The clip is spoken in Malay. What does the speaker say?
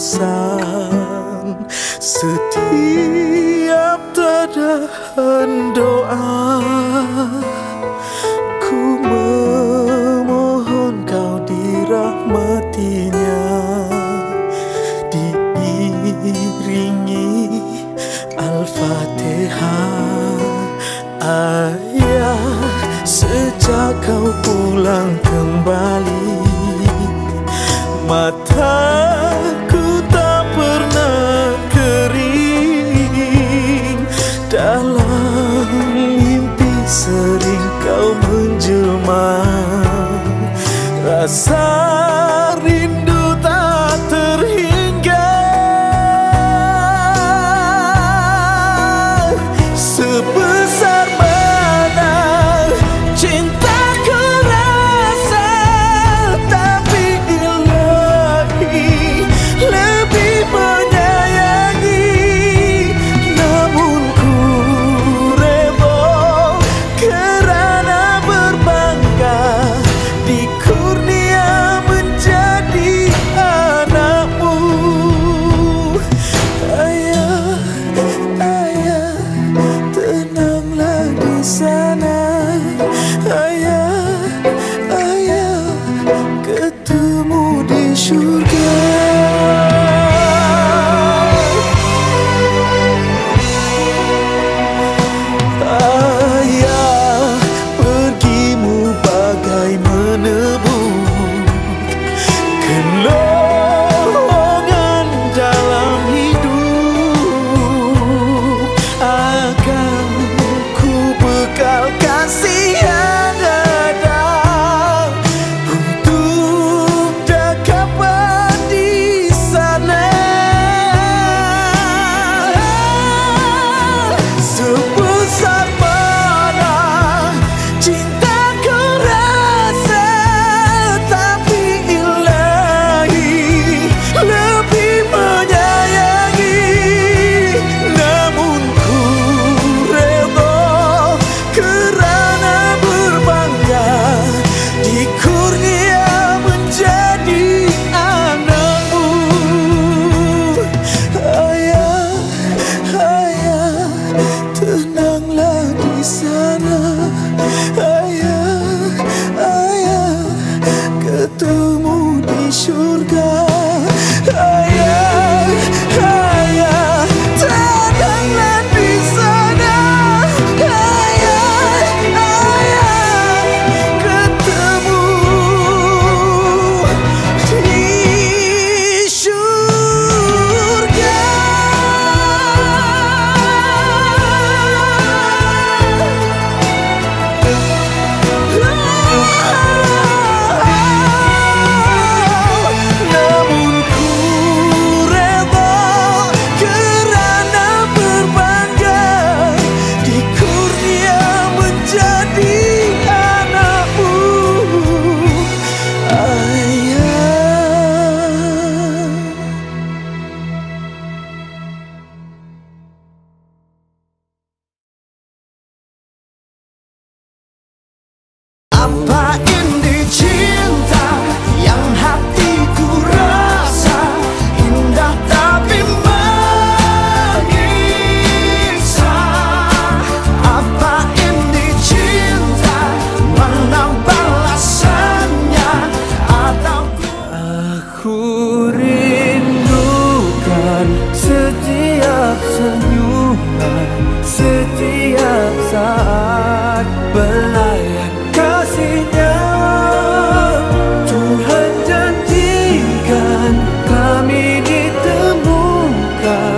bosan Setiap tadahan doa Ku memohon kau dirahmatinya. Diiringi Al-Fatihah. Ayah sejak kau pulang kembali mata sun. in love.